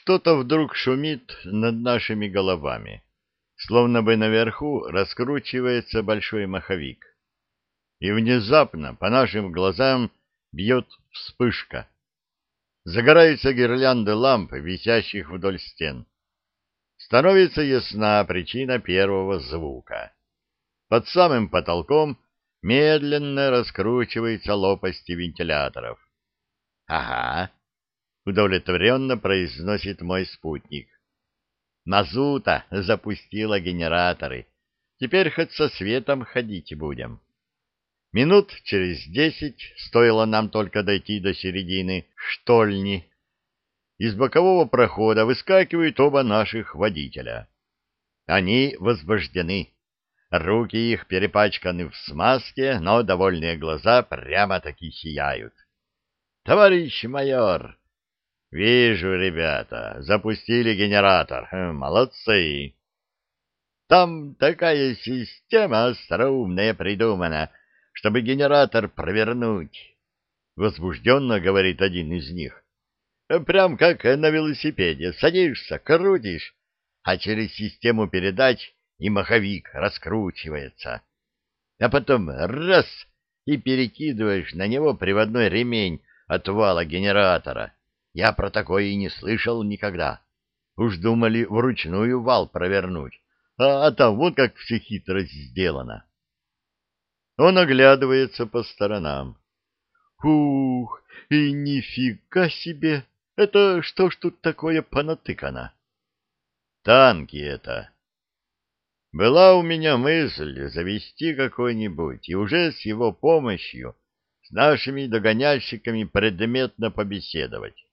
Что-то вдруг шумит над нашими головами, словно бы наверху раскручивается большой маховик. И внезапно по нашим глазам бьет вспышка. Загораются гирлянды ламп, висящих вдоль стен. Становится ясна причина первого звука. Под самым потолком медленно раскручиваются лопасти вентиляторов. — Ага, — удовлетворенно произносит мой спутник. Мазута запустила генераторы. Теперь хоть со светом ходить будем. Минут через десять стоило нам только дойти до середины штольни. Из бокового прохода выскакивают оба наших водителя. Они возбуждены. Руки их перепачканы в смазке, но довольные глаза прямо-таки сияют. «Товарищ майор!» «Вижу, ребята, запустили генератор. Хм, молодцы!» «Там такая система остроумная придумана, чтобы генератор провернуть!» Возбужденно говорит один из них. «Прям как на велосипеде. Садишься, крутишь, а через систему передач и маховик раскручивается. А потом раз — и перекидываешь на него приводной ремень от вала генератора. Я про такое и не слышал никогда. Уж думали вручную вал провернуть, а, а там вот как все хитрость сделано. Он оглядывается по сторонам. Ух, и нифига себе! Это что ж тут такое понатыкано? Танки это. Была у меня мысль завести какой-нибудь, и уже с его помощью с нашими догоняльщиками предметно побеседовать.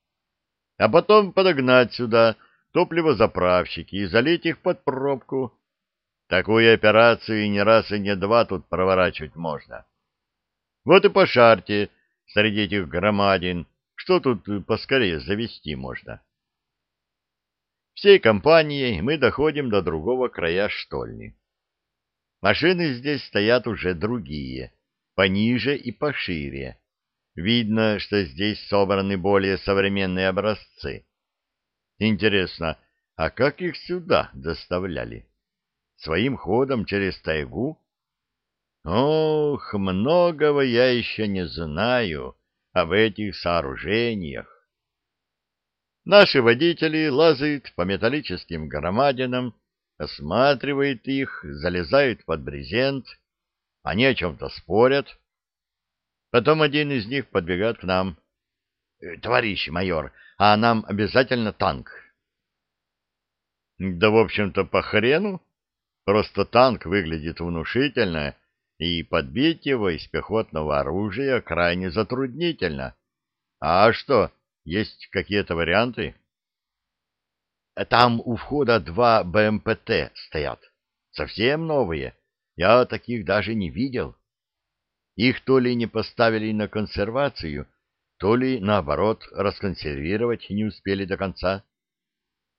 А потом подогнать сюда топливозаправщики и залить их под пробку. Такую операцию не раз и не два тут проворачивать можно. Вот и пошарьте среди этих громадин, что тут поскорее завести можно. Всей компанией мы доходим до другого края штольни. Машины здесь стоят уже другие, пониже и пошире. Видно, что здесь собраны более современные образцы. Интересно, а как их сюда доставляли? Своим ходом через тайгу? Ох, многого я еще не знаю об этих сооружениях. Наши водители лазают по металлическим громадинам, осматривают их, залезают под брезент, они о чем-то спорят. Потом один из них подбегает к нам. «Э, — Товарищ майор, а нам обязательно танк? — Да, в общем-то, по хрену. Просто танк выглядит внушительно, и подбить его из пехотного оружия крайне затруднительно. А что, есть какие-то варианты? Там у входа два БМПТ стоят. Совсем новые. Я таких даже не видел. Их то ли не поставили на консервацию, то ли, наоборот, расконсервировать не успели до конца.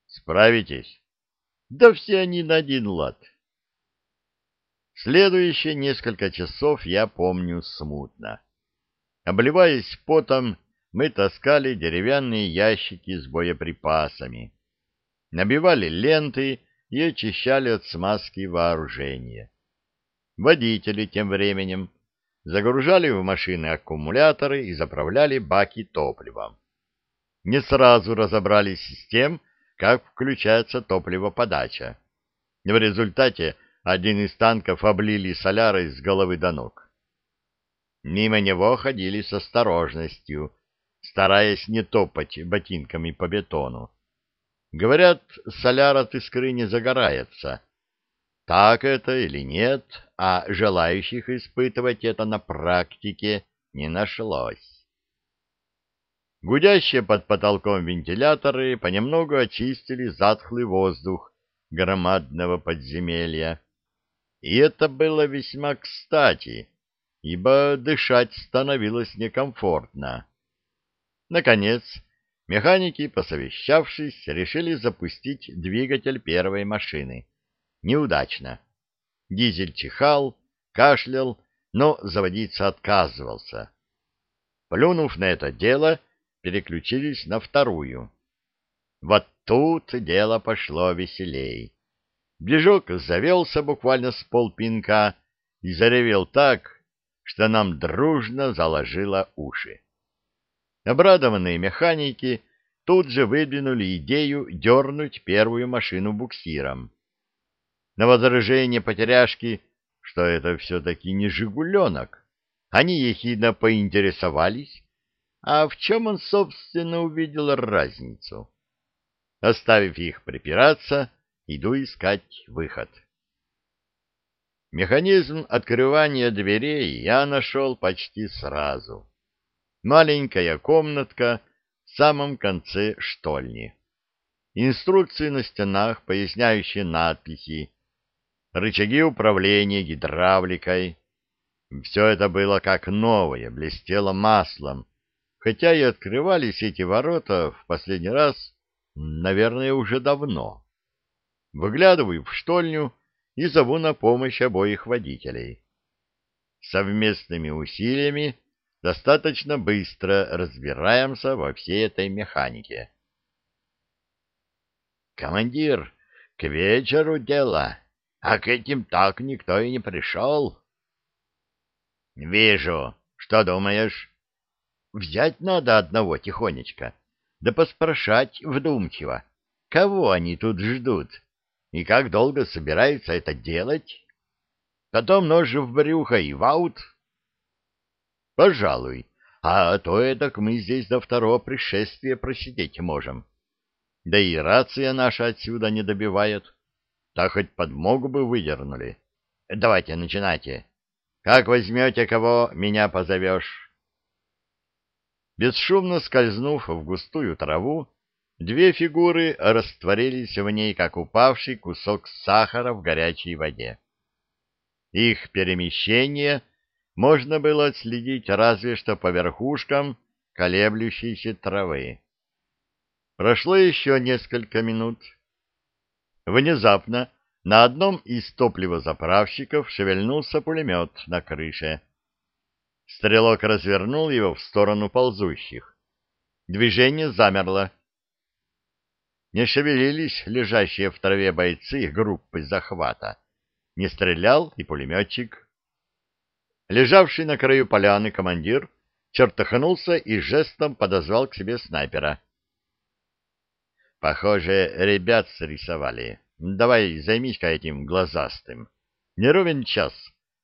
Справитесь? Да все они на один лад. Следующие несколько часов я помню смутно. Обливаясь потом, мы таскали деревянные ящики с боеприпасами, набивали ленты и очищали от смазки вооружение. Водители тем временем загружали в машины аккумуляторы и заправляли баки топливом. Не сразу разобрались с тем, как включается топливоподача. В результате один из танков облили солярой с головы до ног. Мимо него ходили с осторожностью, стараясь не топать ботинками по бетону. Говорят, соляр от искры не загорается. Так это или нет, а желающих испытывать это на практике не нашлось. Гудящие под потолком вентиляторы понемногу очистили затхлый воздух громадного подземелья. И это было весьма кстати, ибо дышать становилось некомфортно. Наконец, механики, посовещавшись, решили запустить двигатель первой машины. Неудачно. Дизель чихал, кашлял, но заводиться отказывался. Плюнув на это дело, переключились на вторую. Вот тут дело пошло веселей. Движок завелся буквально с полпинка и заревел так, что нам дружно заложило уши. Обрадованные механики тут же выдвинули идею дернуть первую машину буксиром. На возражение потеряшки, что это все-таки не «Жигуленок», они ехидно поинтересовались, а в чем он, собственно, увидел разницу. Оставив их припираться, иду искать выход. Механизм открывания дверей я нашел почти сразу. Маленькая комнатка в самом конце штольни. Инструкции на стенах, поясняющие надписи, рычаги управления гидравликой. Все это было как новое, блестело маслом, хотя и открывались эти ворота в последний раз, наверное, уже давно. Выглядываю в штольню и зову на помощь обоих водителей. Совместными усилиями достаточно быстро разбираемся во всей этой механике. «Командир, к вечеру дело, а к этим так никто и не пришел». «Вижу. Что думаешь?» «Взять надо одного тихонечко, да поспрашать вдумчиво, кого они тут ждут и как долго собираются это делать. Потом нож в брюхо и ваут». Пожалуй. А то эдак мы здесь до второго пришествия просидеть можем. Да и рация наша отсюда не добивает. Так хоть подмогу бы выдернули. Давайте, начинайте. Как возьмете кого, меня позовешь. Бесшумно скользнув в густую траву, две фигуры растворились в ней, как упавший кусок сахара в горячей воде. Их перемещение — можно было отследить разве что по верхушкам колеблющейся травы. Прошло еще несколько минут. Внезапно на одном из топливозаправщиков шевельнулся пулемет на крыше. Стрелок развернул его в сторону ползущих. Движение замерло. Не шевелились лежащие в траве бойцы группы захвата. Не стрелял и пулеметчик. Лежавший на краю поляны командир чертыхнулся и жестом подозвал к себе снайпера. «Похоже, ребят срисовали. Давай займись-ка этим глазастым. Не ровен час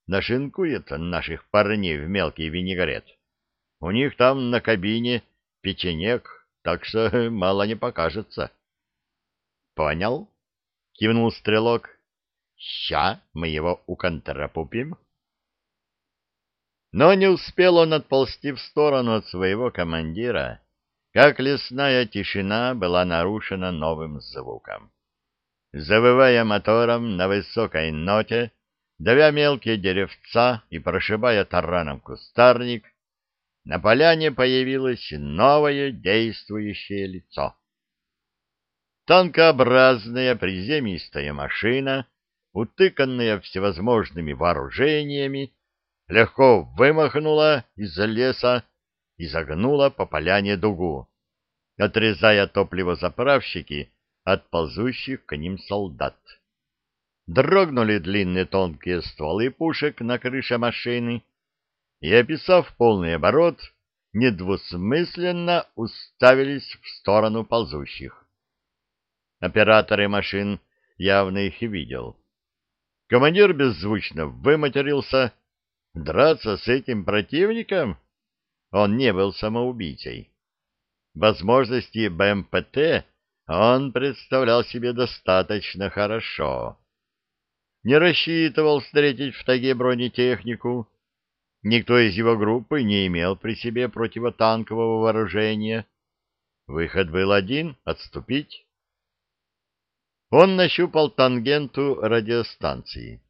нашинкует наших парней в мелкий винегрет. У них там на кабине печенек, так что мало не покажется». «Понял?» — кивнул стрелок. «Ща мы его уконтрапупим». Но не успел он отползти в сторону от своего командира, как лесная тишина была нарушена новым звуком. Завывая мотором на высокой ноте, давя мелкие деревца и прошибая тараном кустарник, на поляне появилось новое действующее лицо. Танкообразная приземистая машина, утыканная всевозможными вооружениями, легко вымахнула из-за леса и загнула по поляне дугу, отрезая топливозаправщики от ползущих к ним солдат. Дрогнули длинные тонкие стволы пушек на крыше машины и, описав полный оборот, недвусмысленно уставились в сторону ползущих. Операторы машин явно их и видел. Командир беззвучно выматерился Драться с этим противником? Он не был самоубийцей. Возможности БМПТ он представлял себе достаточно хорошо. Не рассчитывал встретить в таге бронетехнику. Никто из его группы не имел при себе противотанкового вооружения. Выход был один — отступить. Он нащупал тангенту радиостанции.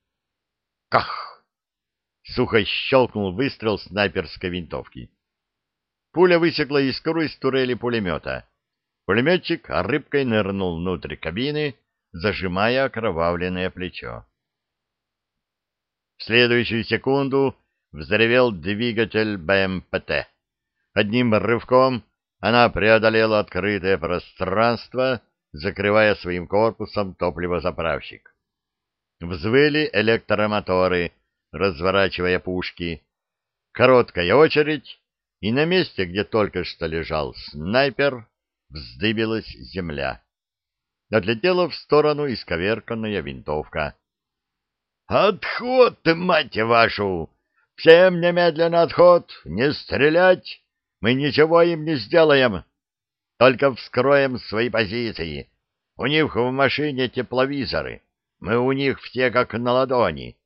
Ках! Сухо щелкнул выстрел снайперской винтовки. Пуля высекла искру из турели пулемета. Пулеметчик рыбкой нырнул внутрь кабины, зажимая окровавленное плечо. В следующую секунду взревел двигатель БМПТ. Одним рывком она преодолела открытое пространство, закрывая своим корпусом топливозаправщик. Взвыли электромоторы, разворачивая пушки. Короткая очередь, и на месте, где только что лежал снайпер, вздыбилась земля. Отлетела в сторону исковерканная винтовка. «Отход, мать вашу! Всем немедленно отход! Не стрелять! Мы ничего им не сделаем! Только вскроем свои позиции! У них в машине тепловизоры, мы у них все как на ладони.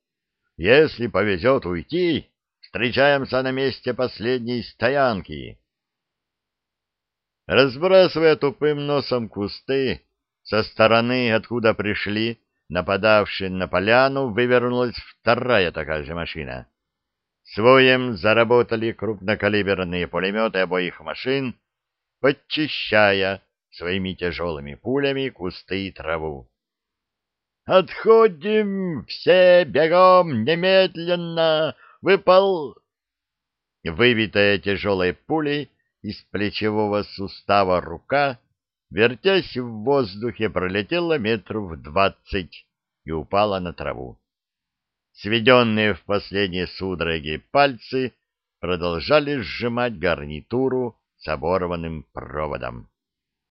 Если повезет уйти, встречаемся на месте последней стоянки!» Разбрасывая тупым носом кусты, со стороны, откуда пришли, нападавшие на поляну, вывернулась вторая такая же машина. Своем заработали крупнокалиберные пулеметы обоих машин, подчищая своими тяжелыми пулями кусты и траву. «Отходим! Все бегом! Немедленно! Выпал!» Выбитая тяжелой пулей из плечевого сустава рука, вертясь в воздухе, пролетела метров двадцать и упала на траву. Сведенные в последние судороги пальцы продолжали сжимать гарнитуру с оборванным проводом.